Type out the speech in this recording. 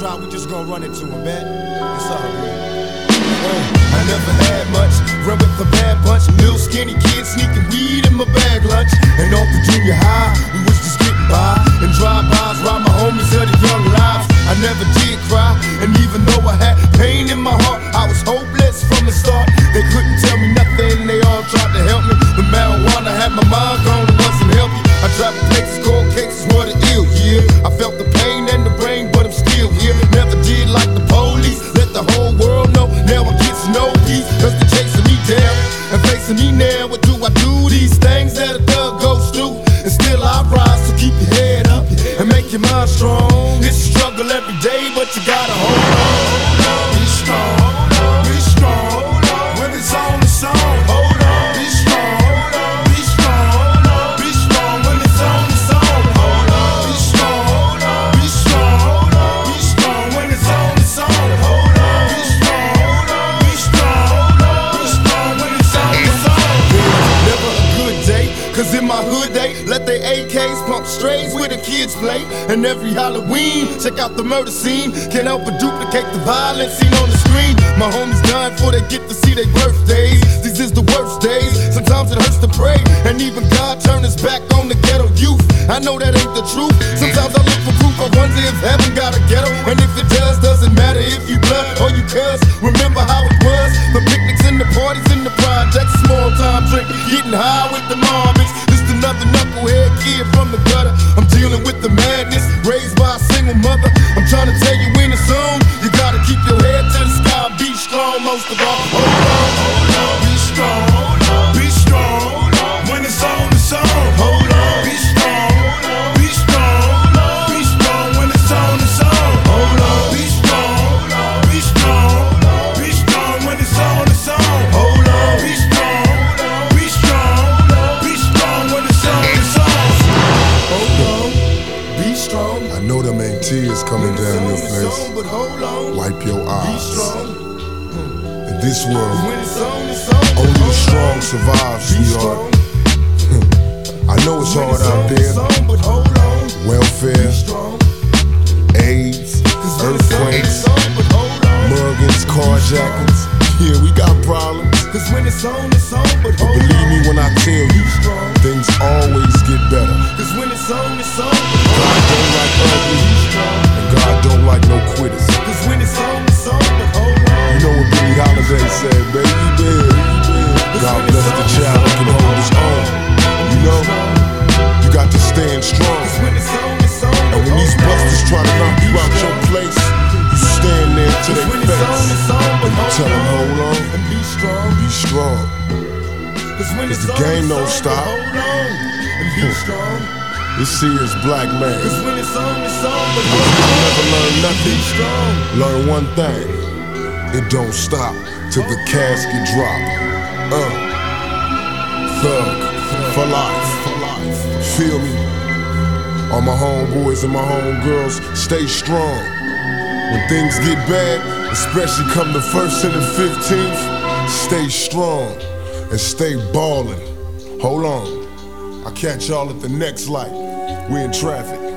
drop, we just gonna run into him, man. It's all good. Uh, I never had much, run with the bad bunch. Little skinny kid sneaking weed in my bag lunch. And off the junior high, we was just getting by. And drive-bys, ride my homies of the young lives. I never did cry, and even though I had pain in my heart, I was hopeless from the start. They couldn't tell me nothing, they all tried to help me. The marijuana had my mind gone, it wasn't healthy. I trapped places, And me now, what do I do? These things that a thug goes through. And still I rise, so keep your head up and make your mind strong. It's a struggle every day, but you gotta hold on. Be strong, cause in my hood they let their AKs pump strays where the kids play. And every Halloween, check out the murder scene. Can't help but duplicate the violence seen on the screen. My homies dying before they get to see their birthdays. These is the worst days. Sometimes it hurts to pray, and even God turned his back on the ghetto youth. I know that ain't the truth. Sometimes I look for proof. I wonder if heaven got a ghetto, and if it does, doesn't matter if you blood or you cuss. Remember how it was? The picnics and the parties in the projects, small time drinking, getting high with the mommies. Kid from the gutter. I'm dealing with the madness, raised by a single mother. I'm trying to tell you tears coming down your face. on, but hold on. Wipe your eyes. In this world, When it's on, it's on. but only the strong survive, sweetheart. I know it's hard out there. on, but hold on. Welfare. AIDS, 'Cause when it's on, earthquakes, it's on, but hold muggings, carjackings. Yeah, we got problems. Cause when it's on, it's on, but But believe me when I tell you, tell them, hold on, And be strong. be strong. Cause when it's the game don't on, stop. Hold on. And be strong. This here is black man. Cause when it's on, it's on, but you never learn Be nothing, strong. learn one thing. It don't stop till the casket drop. Uh, thug for life. Feel me? All my homeboys and my homegirls, stay strong. When things get bad, especially come the first and the fifteenth, stay strong and stay ballin'. Hold on. I'll catch y'all at the next light. We in traffic.